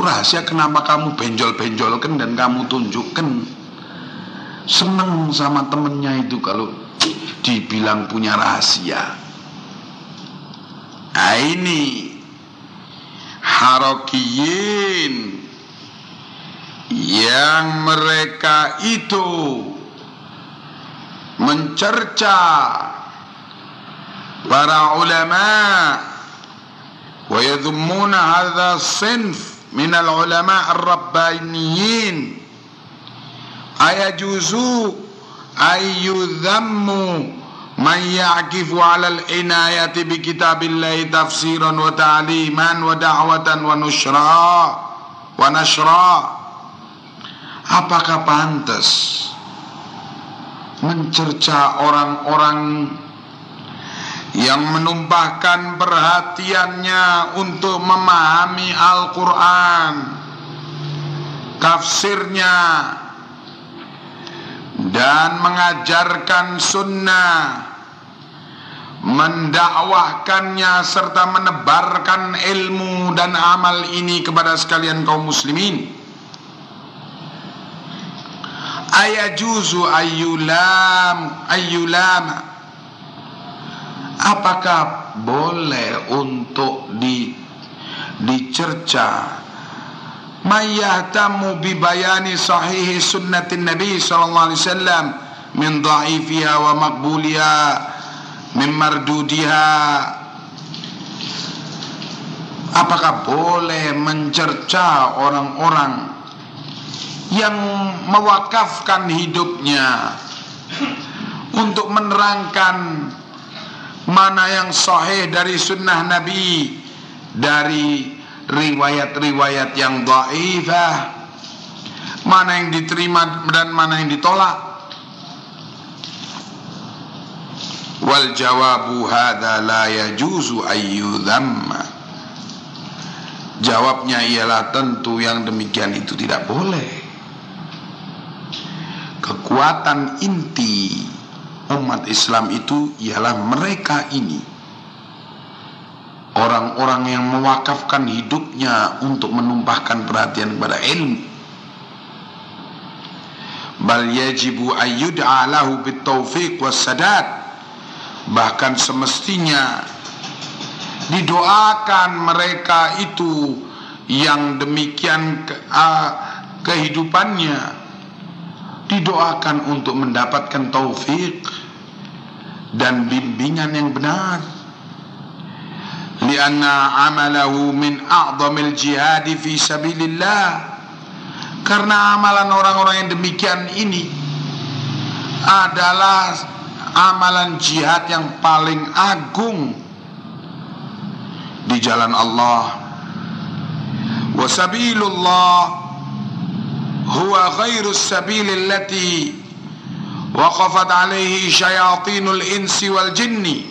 Rahasia kenapa kamu benjol-benjolkan dan kamu tunjukkan seneng sama temennya itu kalau dibilang punya rahasia. Nah ini harokiyin yang mereka itu mencerca para ulama wa yadhummuna hadha sinf min al-ulama ar-rabbaniyin ayajuzu ayyudhammu man ya'kifu 'ala al-inayati bi kitabillahi tafsiran wa ta'liman wa da'watan wa nushra wa nashra apakah pantas mencerca orang-orang yang menumpahkan perhatiannya untuk memahami Al-Quran. Tafsirnya. Dan mengajarkan sunnah. Mendakwahkannya serta menebarkan ilmu dan amal ini kepada sekalian kaum muslimin. Ayajuzu ayyulam ayyulam apakah boleh untuk di dicerca? Mayyahtamu bi bayani sahihi sunnatin nabi sallallahu alaihi wasallam min dha'ifiha wa maqbuliha min mardudiha. Apakah boleh mencerca orang-orang yang mewakafkan hidupnya untuk menerangkan mana yang sahih dari sunnah Nabi? Dari riwayat-riwayat yang dhaifah. Mana yang diterima dan mana yang ditolak? Wal jawabu hadza la yajuzu ayyudhamma jawabnya ialah tentu yang demikian itu tidak boleh. Kekuatan inti umat Islam itu ialah mereka ini. Orang-orang yang mewakafkan hidupnya untuk menumpahkan perhatian kepada ilmu. Bal yajibu ayyud'a lahu bitaufiq wassadat bahkan semestinya didoakan mereka itu yang demikian ke, kehidupannya. Didoakan untuk mendapatkan taufik dan bimbingan yang benar. Lianna amalahu min a'zamil jihad fi sabilillah. Karena amalan orang-orang yang demikian ini adalah amalan jihad yang paling agung di jalan Allah. Wasabilullah huwa ghairus sabil allati waqafat alaihi syayatinul insi wal jinni.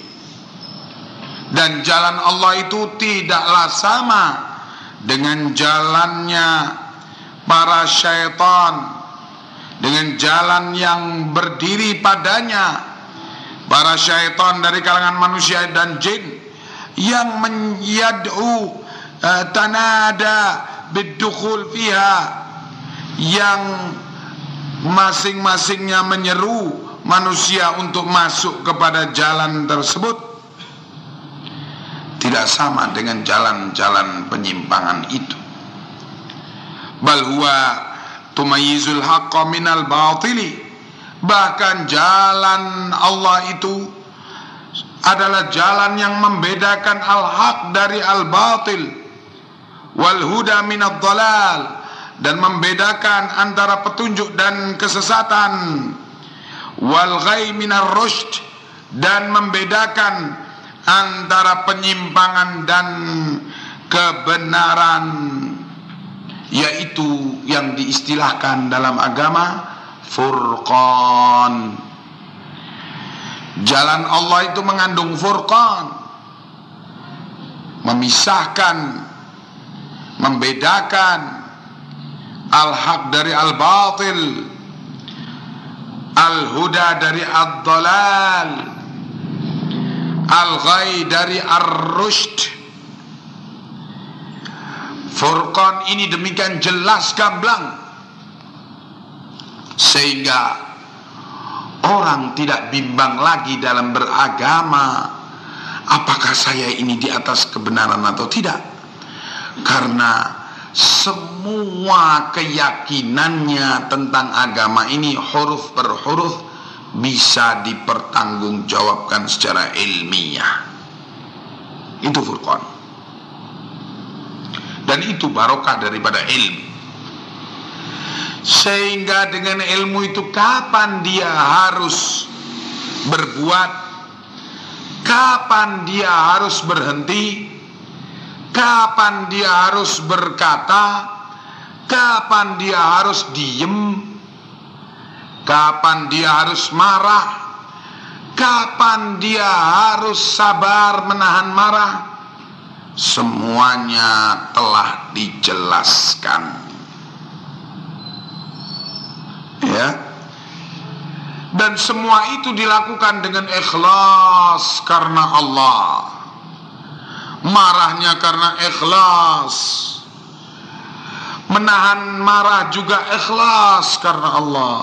Dan jalan Allah itu tidaklah sama dengan jalannya para syaitan dengan jalan yang berdiri padanya. Para syaitan dari kalangan manusia dan jin yang menyad'u uh, tanada bidukhul fiha yang masing-masingnya menyeru manusia untuk masuk kepada jalan tersebut. Tidak sama dengan jalan-jalan penyimpangan itu. Bal huwa tumayyizul haqqa minal batili. Bahkan jalan Allah itu adalah jalan yang membedakan al-haq dari al-batil. Wal huda minad dalal dan membedakan antara petunjuk dan kesesatan. Wal ghai minar dan membedakan antara penyimpangan dan kebenaran yaitu yang diistilahkan dalam agama furqan. Jalan Allah itu mengandung furqan memisahkan membedakan al-haq dari al-batil. Al-huda dari ad-dalal. Al-ghay dari ar-rushd Furqan ini demikian jelas gamblang. Sehingga orang tidak bimbang lagi dalam beragama apakah saya ini di atas kebenaran atau tidak? Karena semua keyakinannya tentang agama ini huruf per huruf bisa dipertanggungjawabkan secara ilmiah. Itu Furqan. Dan itu barokah daripada ilmu. Sehingga dengan ilmu itu kapan dia harus berbuat kapan dia harus berhenti kapan dia harus berkata? Kapan dia harus diem? Kapan dia harus marah? Kapan dia harus sabar menahan marah? Semuanya telah dijelaskan. Ya. Dan semua itu dilakukan dengan ikhlas karena Allah marahnya karena ikhlas. Menahan marah juga ikhlas karena Allah.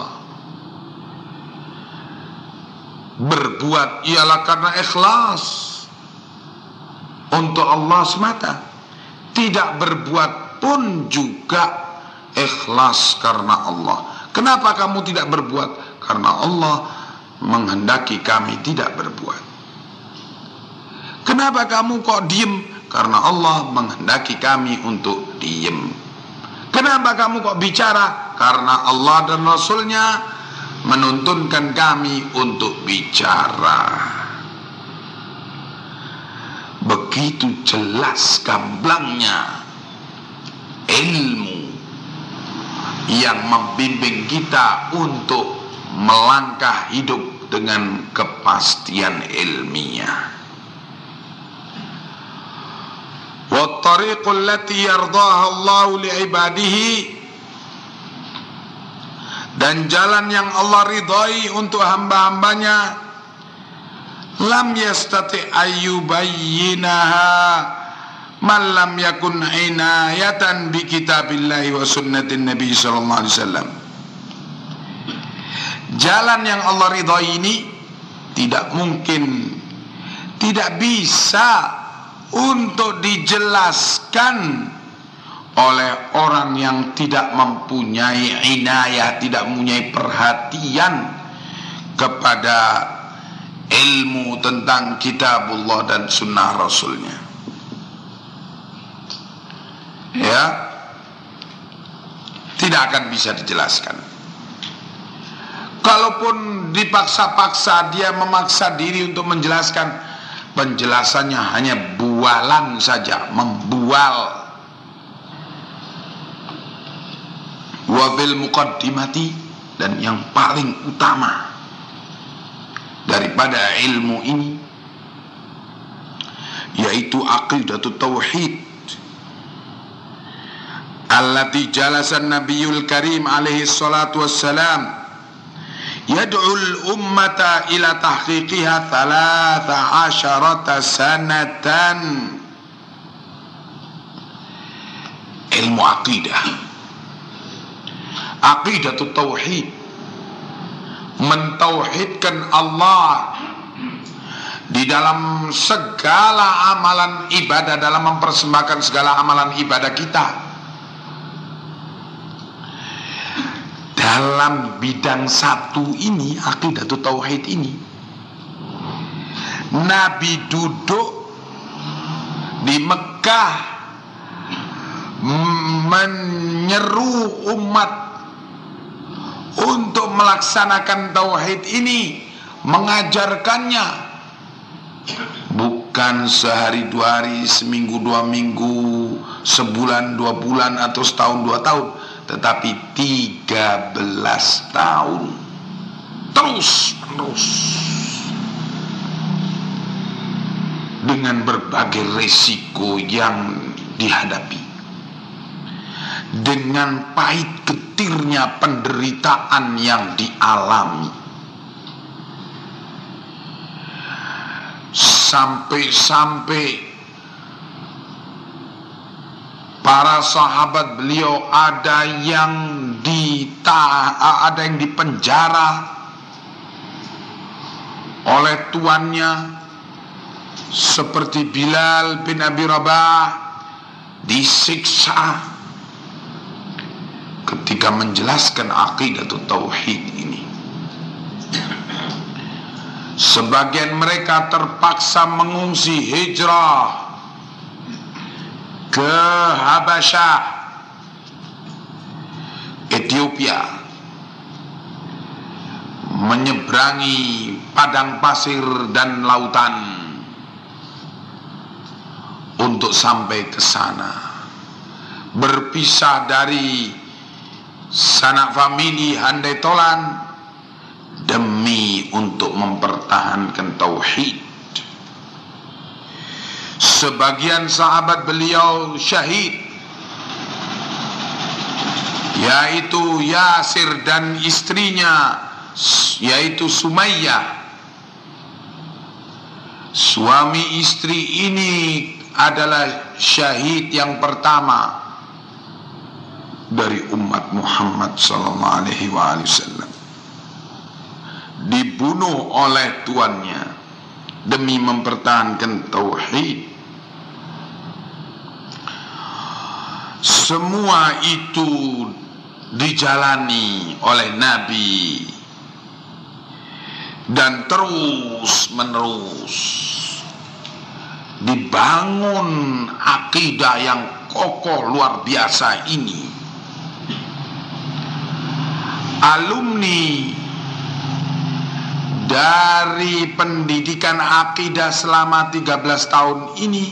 Berbuat ialah karena ikhlas. Untuk Allah semata. Tidak berbuat pun juga ikhlas karena Allah. Kenapa kamu tidak berbuat? Karena Allah menghendaki kami tidak berbuat kenapa kamu kok diem karena Allah menghendaki kami untuk diem kenapa kamu kok bicara karena Allah dan Rasulnya menuntunkan kami untuk bicara. Begitu jelas gamblangnya ilmu yang membimbing kita untuk melangkah hidup dengan kepastian ilmiah. Wa tariqul lati yardaha Allah dan jalan yang Allah ridhai untuk hamba-hambanya. Lam yastati ayyubayyinaha man lam yakun inayatan bi kitabillahi wa sunnatin nabi sallallahu alaihi wasallam. Jalan yang Allah ridhai ini tidak mungkin tidak bisa untuk dijelaskan oleh orang yang tidak mempunyai inayah, tidak mempunyai perhatian kepada ilmu tentang kitabullah dan sunnah rasulnya. Ya, tidak akan bisa dijelaskan. Kalaupun dipaksa-paksa dia memaksa diri untuk menjelaskan, penjelasannya hanya bualan saja, membual. Wabil muqaddimati dan yang paling utama daripada ilmu ini yaitu aqidatut tauhid allati jalasan nabiyul karim alaihi salatu wassalam yad'ul ummata ila tahqiqiha thalatha asharata sanatan. Ilmu aqidah. Aqidatut tauhid. Mentauhidkan Allah di dalam segala amalan ibadah dalam mempersembahkan segala amalan ibadah kita dalam bidang satu ini aqidatut tauhid ini Nabi duduk di Mekah menyeru umat untuk melaksanakan tauhid ini mengajarkannya. Bukan sehari dua hari seminggu dua minggu sebulan dua bulan atau setahun dua tahun tetapi tiga belas tahun. Terus terus dengan berbagai resiko yang dihadapi. Dengan pahit getirnya penderitaan yang dialami. Sampai-sampai para sahabat beliau ada yang dita ada yang dipenjara oleh tuannya seperti Bilal bin Abi Rabah disiksa ketika menjelaskan akidah tauhid ini. Sebagian mereka terpaksa mengungsi hijrah ke Habasyah Ethiopia menyeberangi padang pasir dan lautan untuk sampai ke sana. Berpisah dari sanak famili handai tolan demi untuk mempertahankan tauhid sebagian sahabat beliau syahid yaitu Yasir dan istrinya yaitu Sumayyah. Suami istri ini adalah syahid yang pertama dari umat Muhammad sallallahu alaihi wasallam. Dibunuh oleh tuannya demi mempertahankan tauhid Semua itu dijalani oleh Nabi. Dan terus menerus dibangun akidah yang kokoh luar biasa ini. Alumni dari pendidikan akidah selama 13 tahun ini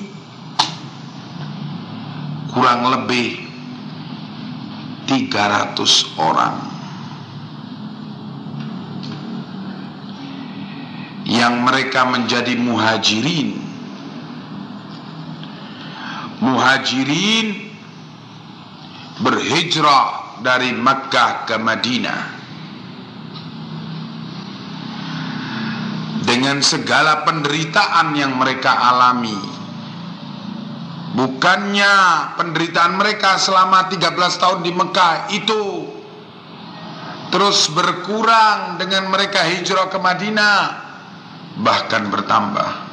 kurang lebih 300 orang. Yang mereka menjadi muhajirin. Muhajirin berhijrah dari Makkah ke Madinah. Dengan segala penderitaan yang mereka alami Bukannya penderitaan mereka selama 13 tahun di Mekah itu terus berkurang dengan mereka hijrah ke Madinah bahkan bertambah.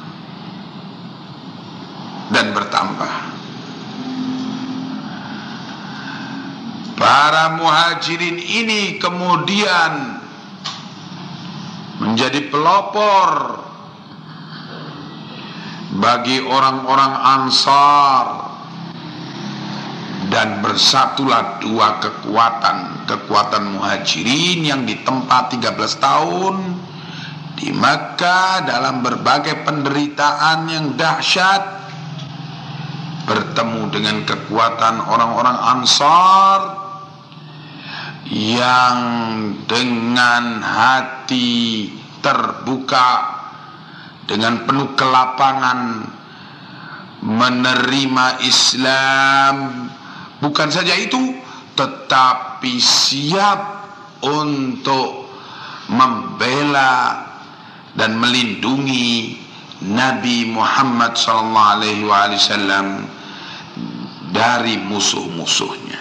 Dan bertambah. Para muhajirin ini kemudian menjadi pelopor bagi orang-orang Ansar dan bersatulah dua kekuatan kekuatan muhajirin yang ditempa 13 tahun di Makkah dalam berbagai penderitaan yang dahsyat bertemu dengan kekuatan orang-orang Ansar yang dengan hati terbuka dengan penuh kelapangan menerima Islam bukan saja itu tetapi siap untuk membela dan melindungi Nabi Muhammad SAW dari musuh-musuhnya.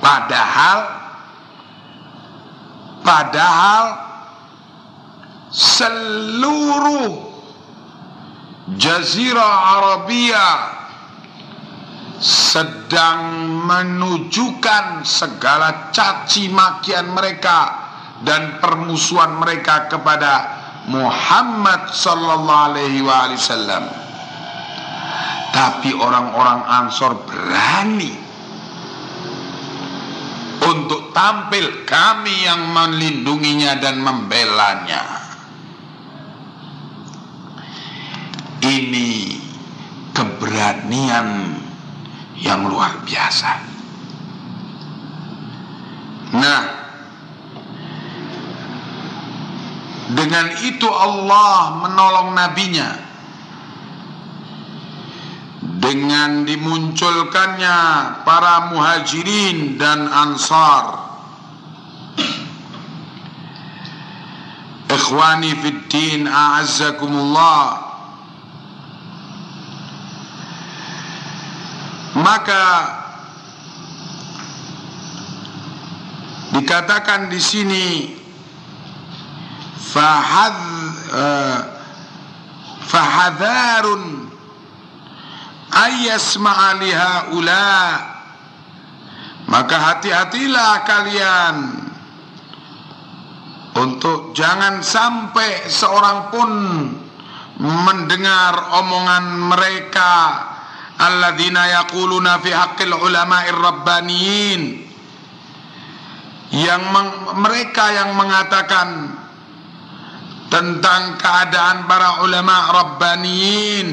Padahal, padahal seluruh jazirah Arabia sedang menunjukkan segala caci makian mereka dan permusuhan mereka kepada Muhammad sallallahu alaihi wasallam. Tapi orang-orang Ansor berani untuk tampil kami yang melindunginya dan membelanya. Ini keberanian yang luar biasa. Nah, dengan itu Allah menolong nabinya. Dengan dimunculkannya para muhajirin dan ansar. Ikhwani fid din a'azzakumullah maka dikatakan di sini fahad uh, fahadharun ayasma'a ula maka hati-hatilah kalian untuk jangan sampai seorang pun mendengar omongan mereka alladzina yaquluna fi haqqil ulama'ir rabbaniyin. Yang mereka yang mengatakan tentang keadaan para ulama rabbaniyin.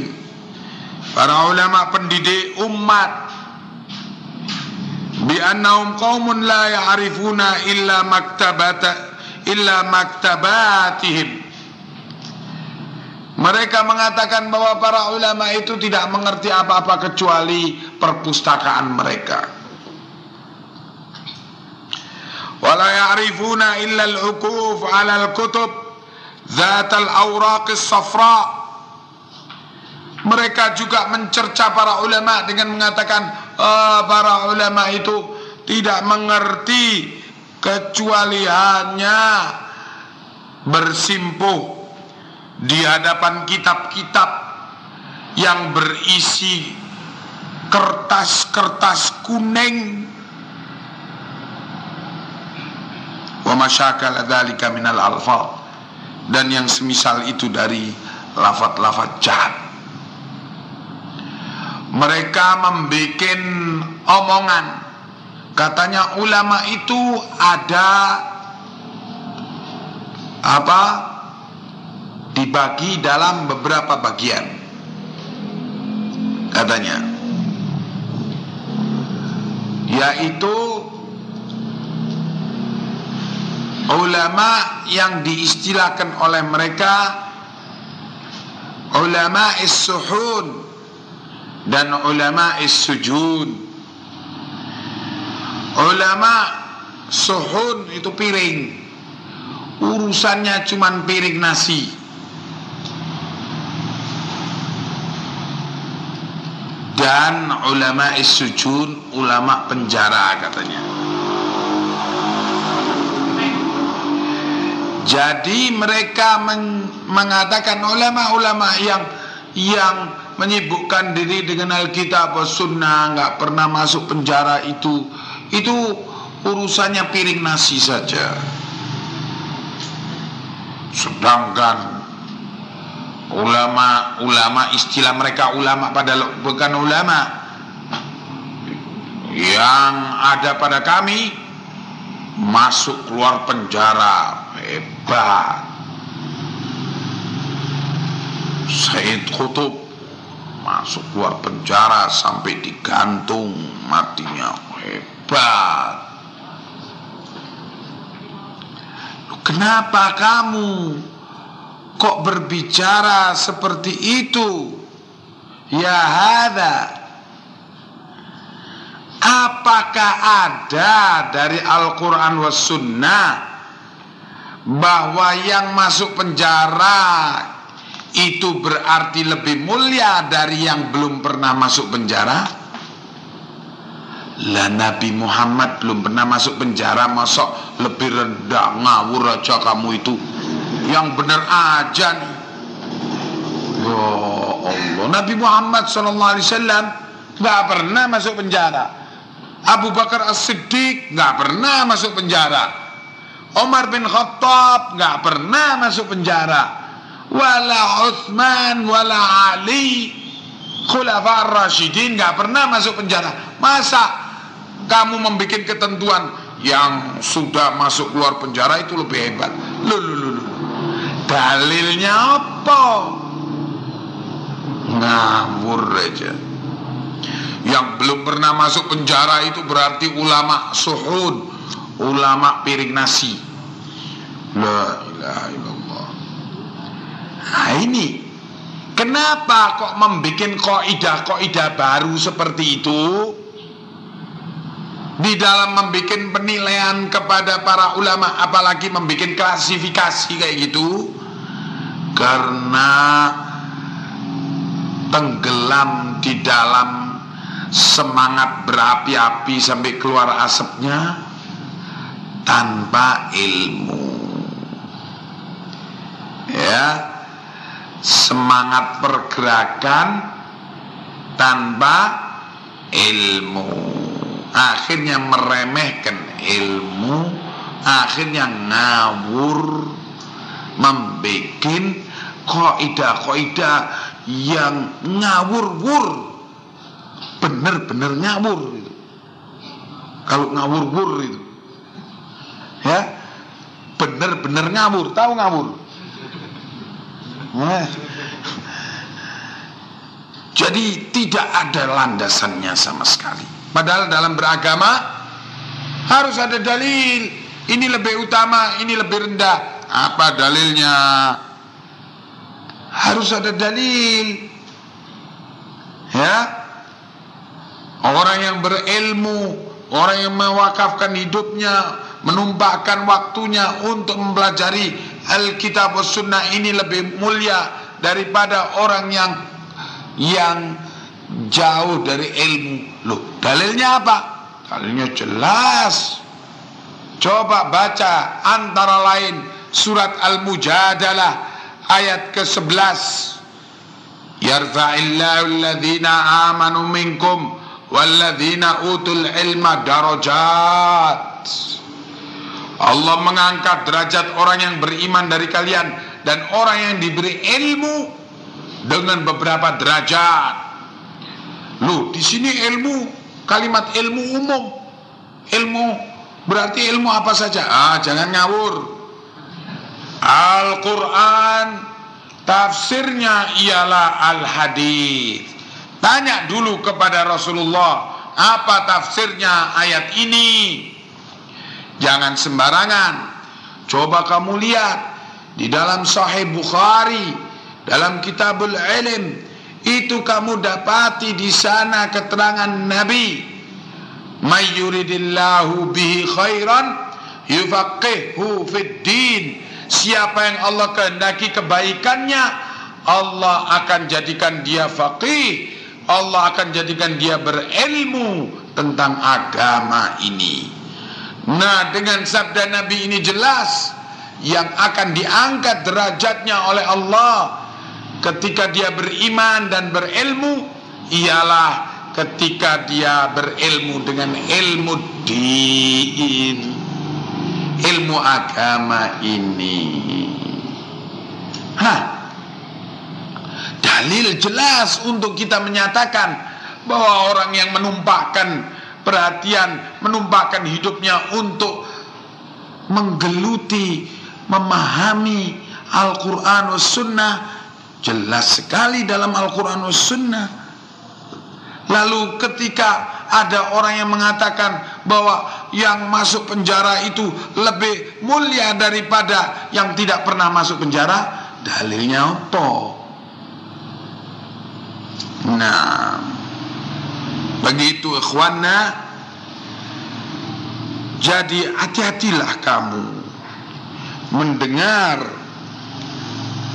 Para ulama pendidik umat. Bi annahum qaumun la ya'rifuna illa maktabata illa maktabatihim mereka mengatakan bahwa para ulama itu tidak mengerti apa-apa kecuali perpustakaan mereka. Wala ya'rifuna illa al-ukuf 'ala al-kutub dzat al-awraq as-safra. Mereka juga mencerca para ulama dengan mengatakan oh, para ulama itu tidak mengerti kecuali hanya bersimpuh di hadapan kitab-kitab yang berisi kertas-kertas kuning. Wa masyakal dzalika minal alfal dan yang semisal itu dari lafat-lafat jahat. Mereka membuat omongan. Katanya ulama itu ada apa dibagi dalam beberapa bagian. Katanya. Yaitu ulama yang diistilahkan oleh mereka ulama is-suhun dan ulama is-sujud ulama suhun itu piring. Urusannya cuman piring nasi dan ulama sujud ulama penjara katanya. Jadi mereka men mengatakan ulama-ulama yang yang menyibukkan diri dengan Alkitab Sunnah nggak pernah masuk penjara itu itu urusannya piring nasi saja. Sedangkan ulama ulama istilah mereka ulama pada bukan ulama. Yang ada pada kami masuk keluar penjara hebat. Said Qutub masuk keluar penjara sampai digantung matinya hebat. Kenapa kamu kok berbicara seperti itu? Ya hada. Apakah ada dari Al-Quran was sunnah bahwa yang masuk penjara itu berarti lebih mulia dari yang belum pernah masuk penjara? Lah Nabi Muhammad belum pernah masuk penjara masuk lebih rendah ngawur aja kamu itu yang benar aja nih. Ya Allah, Nabi Muhammad SAW nggak pernah masuk penjara. Abu Bakar As-Siddiq nggak pernah masuk penjara. Omar bin Khattab nggak pernah masuk penjara. Wala Uthman, wala Ali, Khulafa Rashidin nggak pernah masuk penjara. Masa kamu membuat ketentuan yang sudah masuk keluar penjara itu lebih hebat? Lulu, Dalilnya apa? Ngawur aja. Yang belum pernah masuk penjara itu berarti ulama suhud, ulama piring nasi. La ilaha illallah. Nah ini Kenapa kok membuat kaidah-kaidah baru seperti itu? di dalam membuat penilaian kepada para ulama apalagi membuat klasifikasi kayak gitu karena tenggelam di dalam semangat berapi-api sampai keluar asapnya tanpa ilmu. Ya semangat pergerakan tanpa ilmu. Akhirnya meremehkan ilmu akhirnya ngawur membikin kaidah-kaidah yang ngawur-wur bener-bener ngawur itu. Kalau ngawur-wur itu. Ya. Bener-bener ngawur, tahu ngawur? Nah. Jadi tidak ada landasannya sama sekali. Padahal dalam beragama harus ada dalil. Ini lebih utama, ini lebih rendah. Apa dalilnya? Harus ada dalil. Ya, Orang yang berilmu, orang yang mewakafkan hidupnya, menumpahkan waktunya untuk mempelajari Alkitab Sunnah ini lebih mulia daripada orang yang yang jauh dari ilmu. Loh, dalilnya apa? Dalilnya jelas. Coba baca antara lain surat Al-Mujadalah ayat ke-11. Yarfa'illahu alladhina amanu minkum walladzina utul ilma darajat Allah mengangkat derajat orang yang beriman dari kalian dan orang yang diberi ilmu dengan beberapa derajat. Lu di sini ilmu kalimat ilmu umum. Ilmu berarti ilmu apa saja? Ah, jangan ngawur. Al-Qur'an tafsirnya ialah al-hadis. Tanya dulu kepada Rasulullah apa tafsirnya ayat ini. Jangan sembarangan. Coba kamu lihat di dalam Sahih Bukhari, dalam Kitabul Ilm, itu kamu dapati di sana keterangan Nabi. Mayyuridillahu bihi khairan yufaqihu fid din. Siapa yang Allah kehendaki kebaikannya, Allah akan jadikan dia faqih Allah akan jadikan dia berilmu tentang agama ini. Nah, dengan sabda Nabi ini jelas yang akan diangkat derajatnya oleh Allah ketika dia beriman dan berilmu ialah ketika dia berilmu dengan ilmu din ilmu agama ini. Hah, dalil jelas untuk kita menyatakan bahwa orang yang menumpahkan perhatian, menumpahkan hidupnya untuk menggeluti, memahami Al-Quran Sunnah jelas sekali dalam Al-Quran Sunnah. Lalu ketika ada orang yang mengatakan bahwa yang masuk penjara itu lebih mulia daripada yang tidak pernah masuk penjara, dalilnya apa? Nah, begitu ikhwanna jadi hati-hatilah kamu mendengar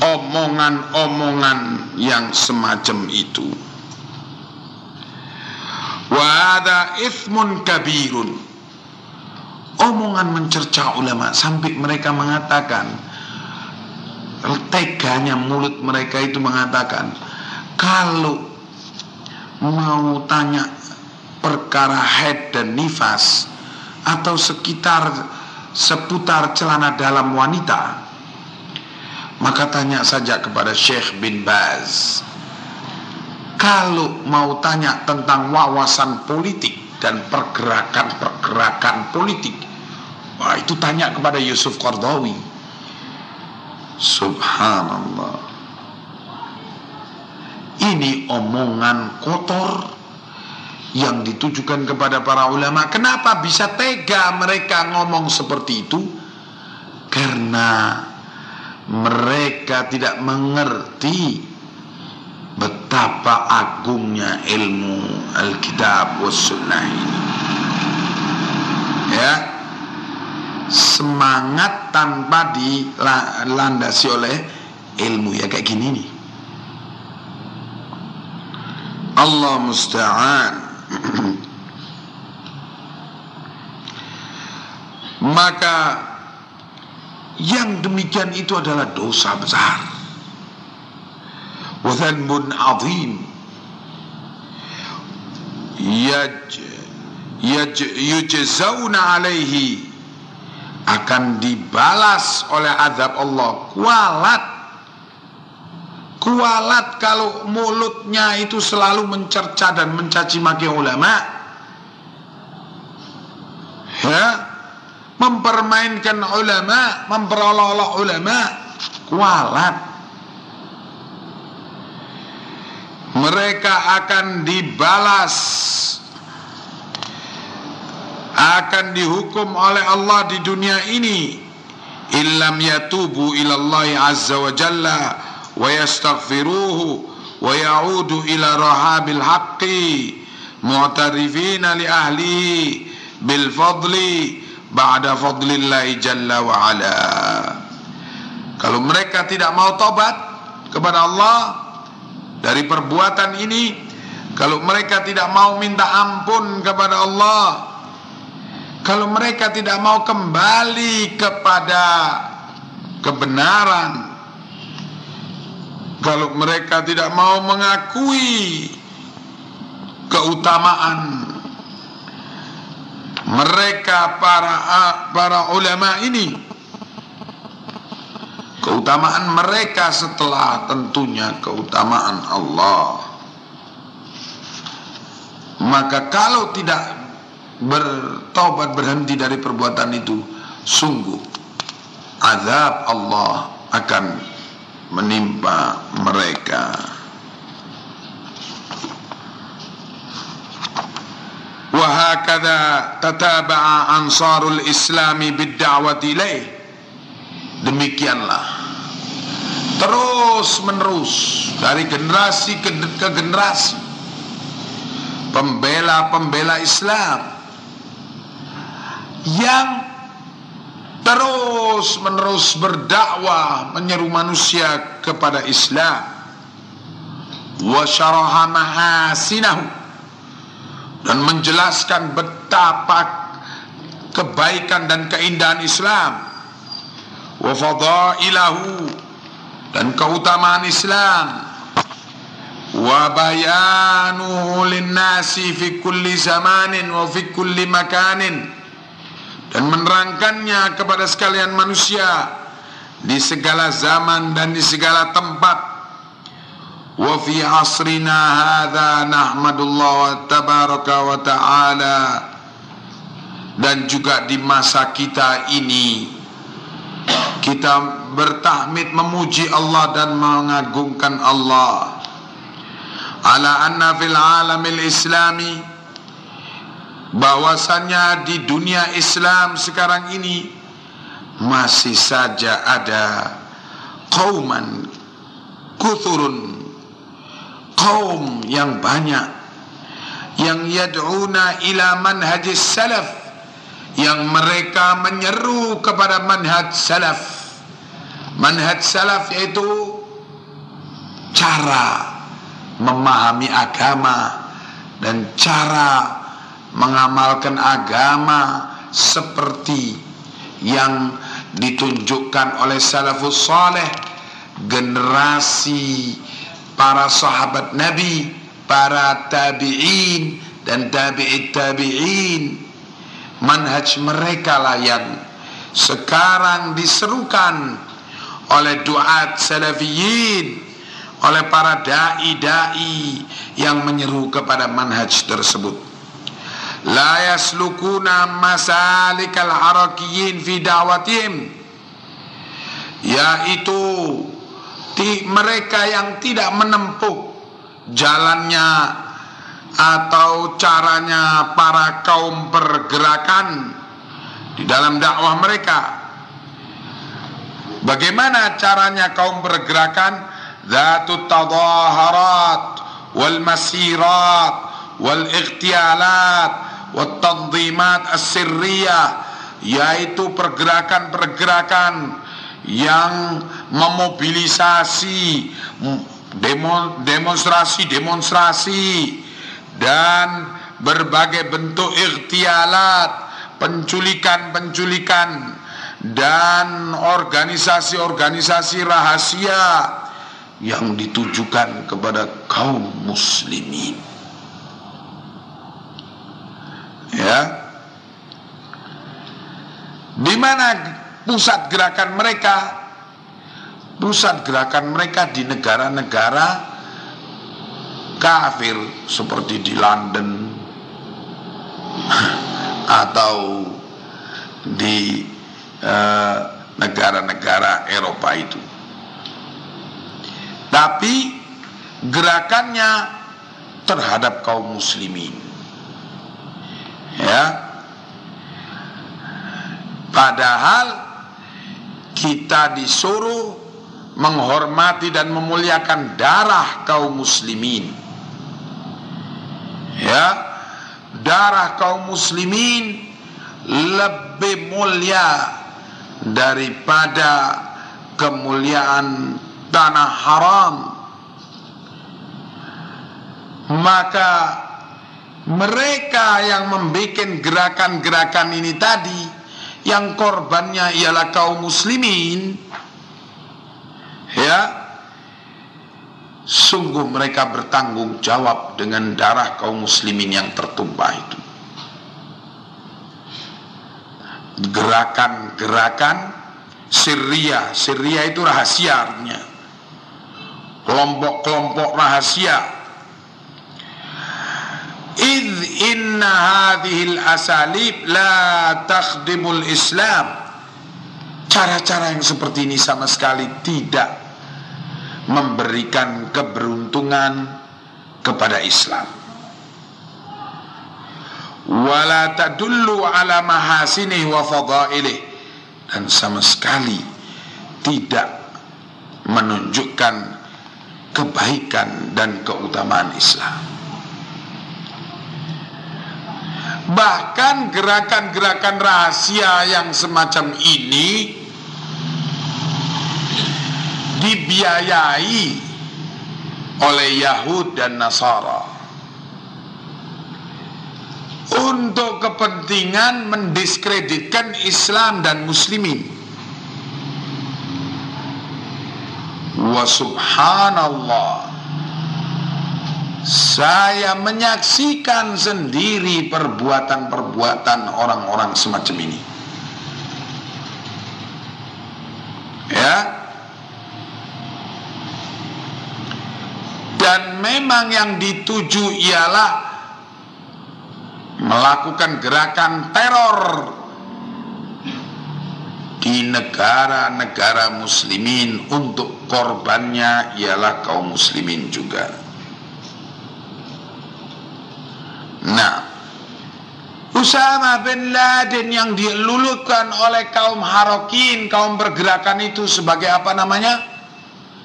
omongan-omongan yang semacam itu. Wa ada ithmun kabirun. Omongan mencerca ulama sampai mereka mengatakan teganya mulut mereka itu mengatakan kalau mau tanya perkara head dan nifas atau sekitar seputar celana dalam wanita maka tanya saja kepada Syekh bin Baz kalau mau tanya tentang wawasan politik dan pergerakan-pergerakan politik wah itu tanya kepada Yusuf Qardawi subhanallah ini omongan kotor yang ditujukan kepada para ulama. Kenapa bisa tega mereka ngomong seperti itu? Karena mereka tidak mengerti betapa agungnya ilmu Alkitab was sunnah ini. Ya. Semangat tanpa dilandasi oleh ilmu ya kayak gini nih. Allah musta'an maka yang demikian itu adalah dosa besar dhanbun azim yaj yaj yujzauna alaihi akan dibalas oleh azab Allah. Kualat. Kualat kalau mulutnya itu selalu mencerca dan mencaci maki ulama. Ya mempermainkan ulama, memperolok-olok ulama, kualat. Mereka akan dibalas. Akan dihukum oleh Allah di dunia ini. Illam yatubu ila Allah azza wa jalla wa yastaghfiruhu wa ya'udu ila rahabil haqqi. Mu'tarifina li ahlihi bil fadli ba'da fadlillahi jalla wa ala. Kalau mereka tidak mau tobat kepada Allah dari perbuatan ini, kalau mereka tidak mau minta ampun kepada Allah, kalau mereka tidak mau kembali kepada kebenaran, kalau mereka tidak mau mengakui keutamaan mereka para para ulama ini keutamaan mereka setelah tentunya keutamaan Allah maka kalau tidak bertobat berhenti dari perbuatan itu sungguh azab Allah akan menimpa mereka وهكذا تتابع أنصار الإسلام بالدعوة إليه demikianlah. Terus menerus dari generasi ke, ke generasi. Pembela-pembela Islam yang terus menerus berdakwah menyeru manusia kepada Islam. Wa syaraha dan menjelaskan betapa kebaikan dan keindahan Islam wa fadailahu dan keutamaan Islam. Wa bayanuhu linnasi fi kulli zamanin wa fi kulli makanin. Dan menerangkannya kepada sekalian manusia di segala zaman dan di segala tempat. Wa fi asrina hadza nahmadullah wa tabaraka wa ta'ala. Dan juga di masa kita ini kita bertahmid memuji Allah dan mengagungkan Allah. Ala anna fil alamil islami bahwasanya di dunia Islam sekarang ini masih saja ada kauman kuthurun kaum yang banyak yang yad'una ila manhajis salaf yang mereka menyeru kepada manhaj salaf manhaj salaf yaitu cara memahami agama dan cara mengamalkan agama seperti yang ditunjukkan oleh salafus saleh generasi para sahabat Nabi, para tabi'in dan tabi'it tabi'in. Manhaj mereka lah yang sekarang diserukan oleh duat salafiyin, oleh para da'i-da'i yang menyeru kepada manhaj tersebut. La yaslukuna masalikal harakiyin fi da'watihim yaitu mereka yang tidak menempuh jalannya atau caranya para kaum pergerakan di dalam dakwah mereka. Bagaimana caranya kaum pergerakan? Zatut tadaharat wal masirat wal ightialat wal tanzimat as-sirriyah yaitu pergerakan-pergerakan yang memobilisasi demonstrasi-demonstrasi dan berbagai bentuk ikhtialat, penculikan-penculikan dan organisasi-organisasi rahasia yang ditujukan kepada kaum muslimin. Ya. Di mana pusat gerakan mereka? Pusat gerakan mereka di negara-negara kafir seperti di London atau di Eh, negara-negara uh, Eropa itu. Tapi gerakannya terhadap kaum muslimin. Ya. Padahal kita disuruh menghormati dan memuliakan darah kaum muslimin. Ya. Darah kaum muslimin lebih mulia daripada kemuliaan tanah haram. Maka mereka yang membuat gerakan-gerakan ini tadi yang korbannya ialah kaum muslimin. Ya sungguh mereka bertanggung jawab dengan darah kaum muslimin yang tertumpah itu gerakan-gerakan Syria. Syria itu rahasia artinya. Kelompok-kelompok rahasia. Id inna hadhil asalib la takhdimul Islam. Cara-cara yang seperti ini sama sekali tidak memberikan keberuntungan kepada Islam wala tadullu ala mahasinih wa fadailih dan sama sekali tidak menunjukkan kebaikan dan keutamaan Islam. Bahkan gerakan-gerakan rahasia yang semacam ini dibiayai oleh Yahud dan Nasara untuk kepentingan mendiskreditkan Islam dan muslimin. Wa subhanallah saya menyaksikan sendiri perbuatan-perbuatan orang-orang semacam ini. Ya. Dan memang yang dituju ialah melakukan gerakan teror di negara-negara muslimin untuk korbannya ialah kaum muslimin juga. Nah, Usama bin Laden yang dilulukan oleh kaum harokin, kaum pergerakan itu sebagai apa namanya?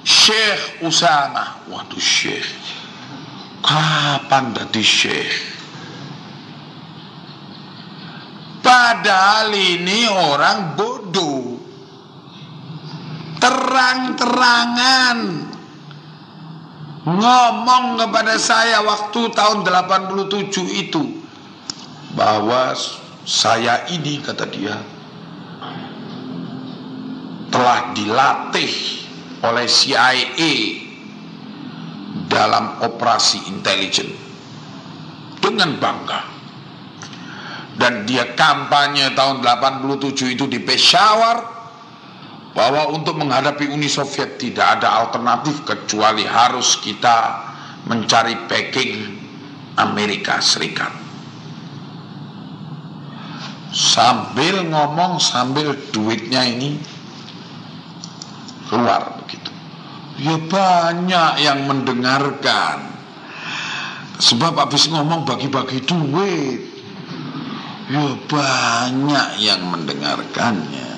Syekh Usama. Waduh Syekh. Kapan tadi Syekh? Padahal ini orang bodoh. Terang-terangan ngomong kepada saya waktu tahun 87 itu bahwa saya ini kata dia telah dilatih oleh CIA dalam operasi intelijen dengan bangga dan dia kampanye tahun 87 itu di Peshawar bahwa untuk menghadapi Uni Soviet tidak ada alternatif kecuali harus kita mencari backing Amerika Serikat. Sambil ngomong sambil duitnya ini keluar. Ya banyak yang mendengarkan. Sebab habis ngomong bagi-bagi duit Ya banyak yang mendengarkannya.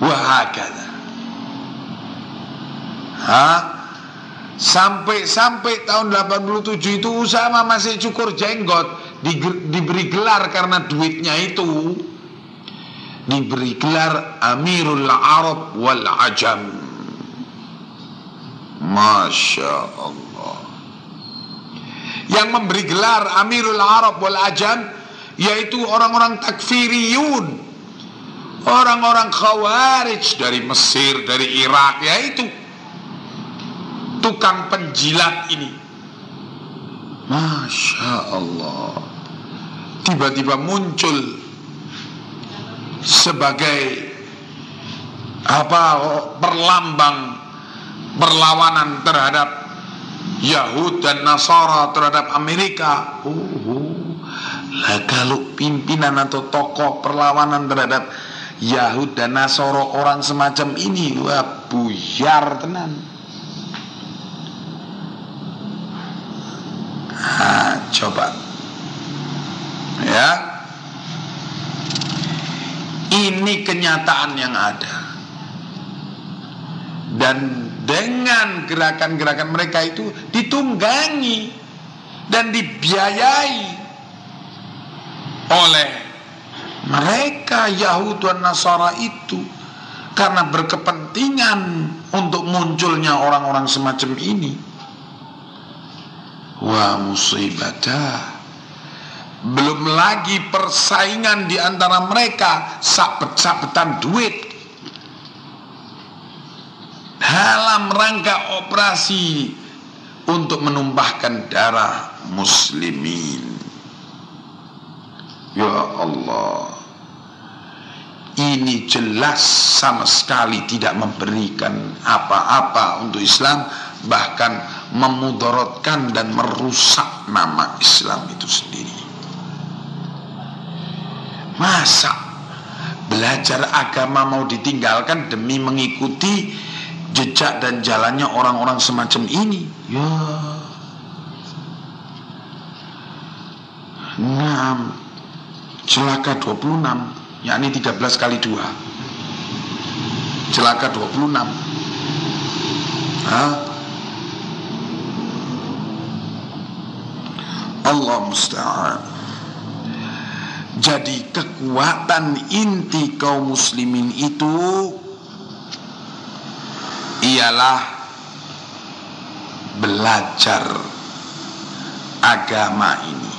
Wahakala. Ha? Sampai-sampai tahun 87 itu Usama masih cukur jenggot di, diberi gelar karena duitnya itu diberi gelar Amirul Arab wal Ajam. Masya Allah. yang memberi gelar Amirul Arab wal Ajam yaitu orang-orang takfiriyun. Orang-orang khawarij dari Mesir dari Irak yaitu tukang penjilat ini. Masya Allah. Tiba-tiba muncul sebagai apa perlambang perlawanan terhadap Yahud dan Nasara terhadap Amerika. Oh, lah kalau pimpinan atau tokoh perlawanan terhadap Yahud dan Nasara orang semacam ini wah buyar tenan. Nah, coba ya ini kenyataan yang ada. Dan dengan gerakan-gerakan mereka itu ditunggangi dan dibiayai oleh mereka Yahudi dan Nasara itu karena berkepentingan untuk munculnya orang-orang semacam ini. Wah musibah belum lagi persaingan di antara mereka sabet-sabetan duit dalam rangka operasi untuk menumpahkan darah muslimin. Ya Allah. Ini jelas sama sekali tidak memberikan apa-apa untuk Islam bahkan memudaratkan dan merusak nama Islam itu sendiri. Masa belajar agama mau ditinggalkan demi mengikuti jejak dan jalannya orang-orang semacam ini? Ya. Nah, celaka 26, yakni 13 kali 2. Celaka 26. Hah? Allah musta'an. Jadi kekuatan inti kaum muslimin itu ialah belajar agama ini.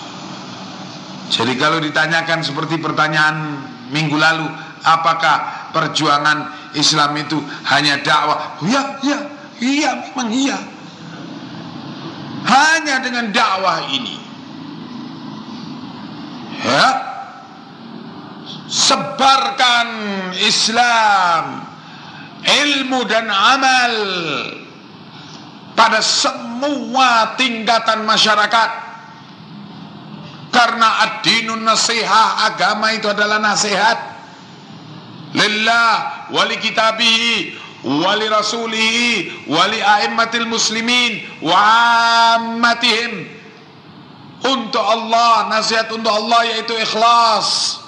Jadi kalau ditanyakan seperti pertanyaan minggu lalu, apakah perjuangan Islam itu hanya dakwah? Ya, ya, iya memang iya. Hanya dengan dakwah ini. Ya, sebarkan Islam ilmu dan amal pada semua tingkatan masyarakat. Karena ad-dinun nasihah agama itu adalah nasihat. Lillah wali kitabihi wali rasulihi wali a'immatil muslimin wa ammatihim. Untuk Allah nasihat untuk Allah yaitu ikhlas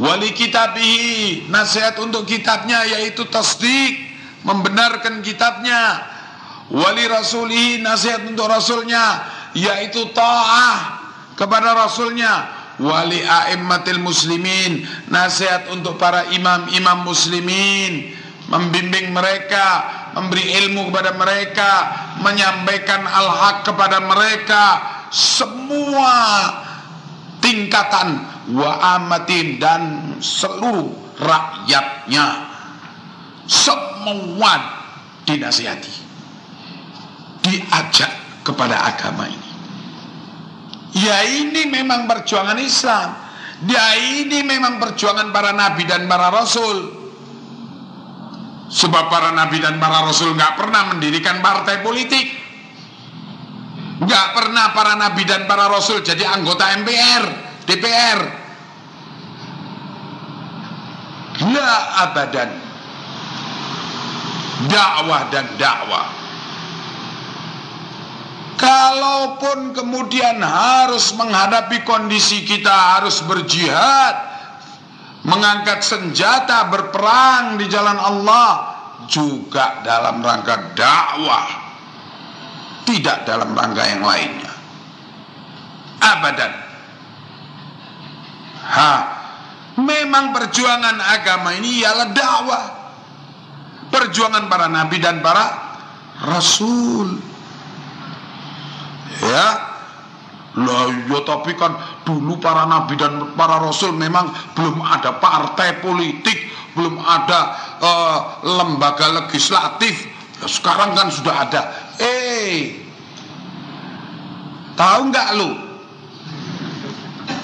wali kitabihi nasihat untuk kitabnya yaitu tasdik membenarkan kitabnya. Wali rasulihi nasihat untuk rasulnya yaitu ta'ah kepada rasulnya. Wali a'immatil muslimin nasihat untuk para imam-imam muslimin. Membimbing mereka memberi ilmu kepada mereka menyampaikan al-haq kepada mereka. Semua tingkatan wa amatin dan seluruh rakyatnya. Semua dinasihati. Diajak kepada agama ini. Ya ini memang perjuangan Islam. Ya ini memang perjuangan para nabi dan para rasul. Sebab para nabi dan para rasul nggak pernah mendirikan partai politik. Nggak pernah para nabi dan para rasul jadi anggota MPR DPR. La abadan. Dakwah dan dakwah. Kalaupun kemudian harus menghadapi kondisi kita harus berjihad mengangkat senjata berperang di jalan Allah juga dalam rangka dakwah tidak dalam rangka yang lainnya. Abadan ha memang perjuangan agama ini ialah dakwah perjuangan para nabi dan para rasul ya Lah ya tapi kan dulu para nabi dan para rasul memang belum ada partai politik, belum ada uh, lembaga legislatif. Sekarang kan sudah ada. Eh, tahu nggak lu?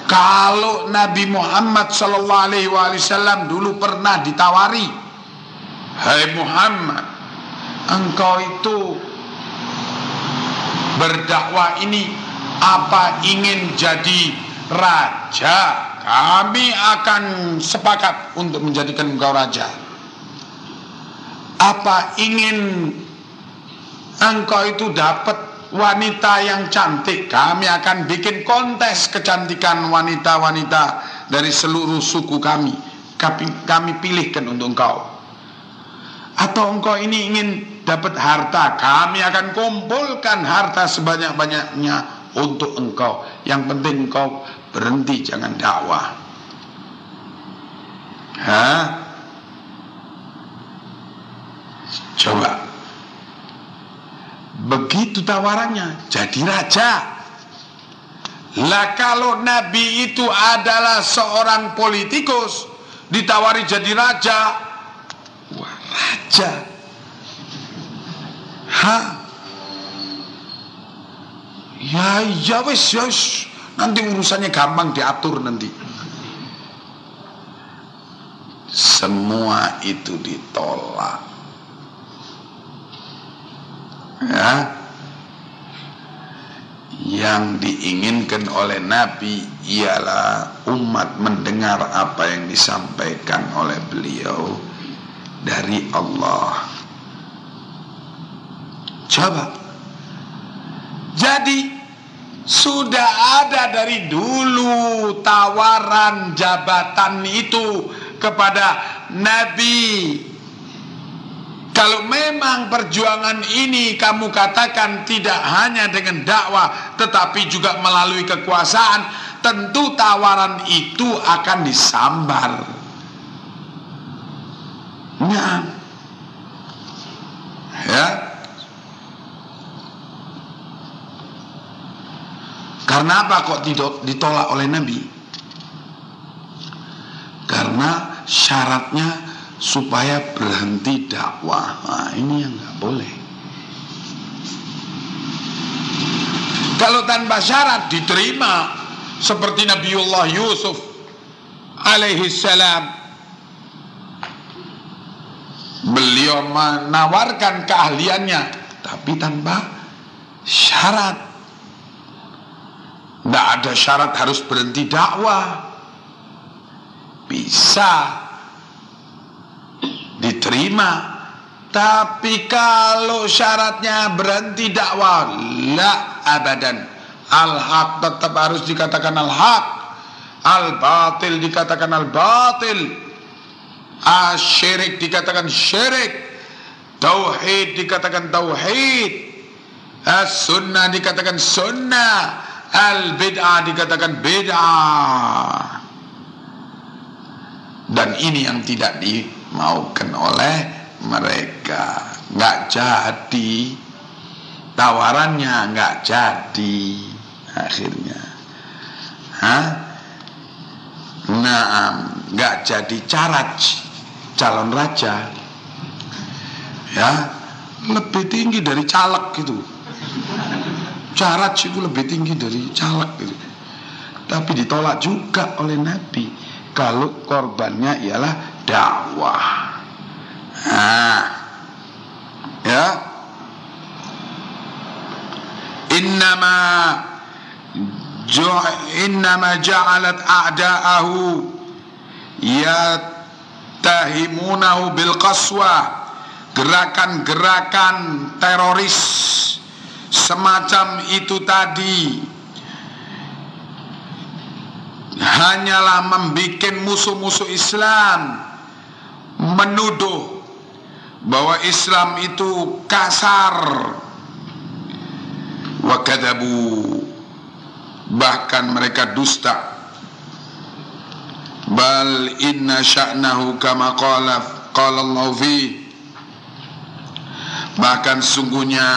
Kalau Nabi Muhammad Wasallam dulu pernah ditawari, Hai Muhammad, engkau itu berdakwah ini apa ingin jadi raja? Kami akan sepakat untuk menjadikan engkau raja. Apa ingin engkau itu dapat wanita yang cantik kami akan bikin kontes kecantikan wanita-wanita dari seluruh suku kami. Kami, kami pilihkan untuk engkau. Atau engkau ini ingin dapat harta kami akan kumpulkan harta sebanyak-banyaknya untuk engkau. Yang penting engkau berhenti jangan dakwah. Hah? coba Begitu tawarannya, jadi raja. Lah kalau Nabi itu adalah seorang politikus, ditawari jadi raja, wah raja. Hah? Ya ya wis ya. Nanti urusannya gampang diatur nanti. Semua itu ditolak ya yang diinginkan oleh Nabi ialah umat mendengar apa yang disampaikan oleh beliau dari Allah. Coba. Jadi sudah ada dari dulu tawaran jabatan itu kepada Nabi kalau memang perjuangan ini kamu katakan tidak hanya dengan dakwah tetapi juga melalui kekuasaan, tentu tawaran itu akan disambar. Nah. Ya. Karena apa kok ditolak oleh Nabi? Karena syaratnya supaya berhenti dakwah. Nah, ini yang nggak boleh. Kalau tanpa syarat diterima seperti Nabiullah Yusuf alaihi salam beliau menawarkan keahliannya tapi tanpa syarat tidak ada syarat harus berhenti dakwah bisa diterima. Tapi kalau syaratnya berhenti dakwah la abadan. Al haq tetap harus dikatakan al haq al batil dikatakan al batil asyirik dikatakan syirik. Tauhid dikatakan tauhid. As sunnah dikatakan sunnah. Al bid'ah dikatakan bid'ah. Dan ini yang tidak di maukan oleh mereka. Nggak jadi. Tawarannya nggak jadi. Akhirnya. Hah? nah nggak jadi carat calon raja. Ya? Lebih tinggi dari caleg gitu. Carat itu lebih tinggi dari caleg gitu. Tapi ditolak juga oleh Nabi. Kalau korbannya ialah dakwah. Nah, ya. Innama innama ja'alat a'da'ahu yatahimunahu bil qaswa gerakan-gerakan teroris semacam itu tadi hanyalah membuat musuh-musuh Islam menuduh bahwa Islam itu kasar. Wa kadabu bahkan mereka dusta. Bal inna sya'nahu kama qala qala Allah fi. Bahkan sungguhnya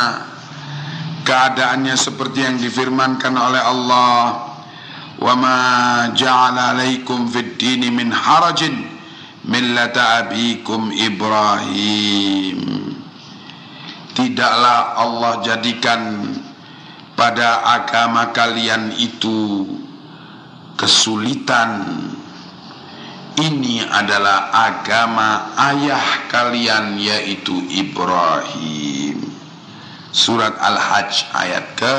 keadaannya seperti yang difirmankan oleh Allah. Wa ma ja'ala alaikum fid dini min harajin millata abikum Ibrahim tidaklah Allah jadikan pada agama kalian itu kesulitan ini adalah agama ayah kalian yaitu Ibrahim. Surat Al-Hajj ayat ke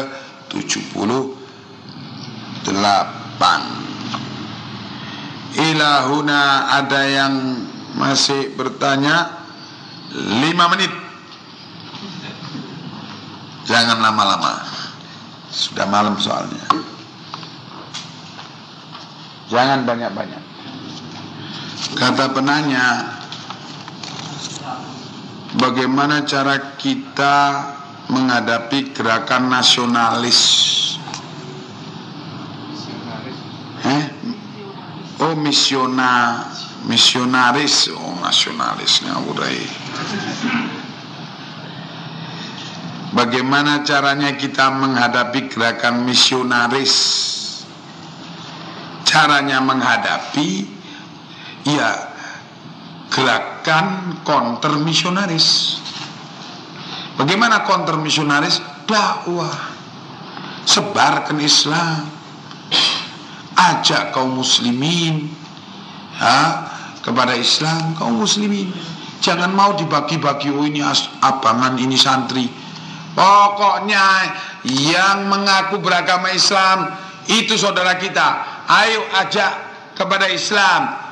78. Ilahuna ada yang masih bertanya 5 menit. Jangan lama-lama. Sudah malam soalnya. Jangan banyak-banyak. Kata penanya, bagaimana cara kita menghadapi gerakan nasionalis? Oh misiona, misionaris, oh nasionalisnya udah. Bagaimana caranya kita menghadapi gerakan misionaris? Caranya menghadapi ya gerakan counter misionaris. Bagaimana counter misionaris? Dakwah. Sebarkan Islam. Ajak kaum muslimin ya, kepada Islam kaum muslimin. Jangan mau dibagi-bagi oh ini abangan ini santri. Pokoknya yang mengaku beragama Islam itu saudara kita. Ayo ajak kepada Islam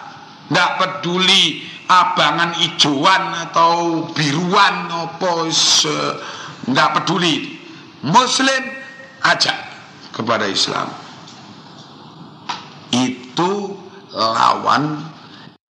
nggak peduli abangan ijoan atau biruan apa nggak peduli muslim aja kepada Islam itu lawan